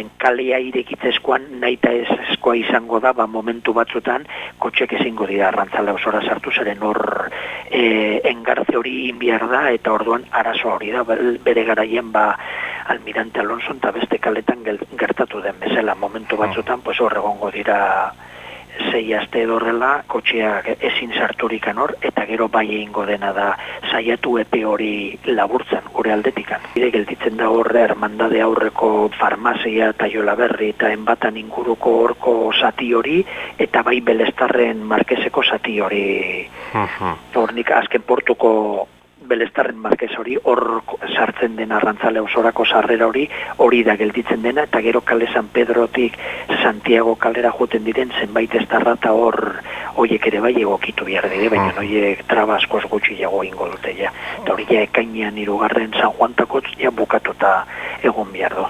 zeren kalea irekitzezkoan naita ez eskoa izango da, ba momentu batzutan kotxek ezingo dira arrantzale osora sartu zeren hor e, engartze hori inbiar da eta orduan arazo hori da, bere garaien ba almirante Alonso eta beste kaletan gertatu den bezala momentu ah. batzutan, pues hor egongo dira zei aste edorrela, kotxeak ezin sarturik anor, eta gero bai egingo dena da saiatu epe hori laburtzen, gure aldetikan. Bide gelditzen da horre, ermandade aurreko farmazia eta jola berri eta enbatan inguruko horko zati hori, eta bai belestarren markezeko zati hori. Hornik azken portuko belestarren markez hori, hor sartzen den arrantzale osorako sarrera hori, hori da gelditzen dena, eta gero kale San Pedrotik Santiago kalera joten diren zenbait estarra eta hor hoiek ere bai egokitu behar dire, baina mm. hoiek trabaskoz gutxi jago ingo dute ja. Eta hori ja ekainean irugarren San Juantako ja bukatuta egon behar du.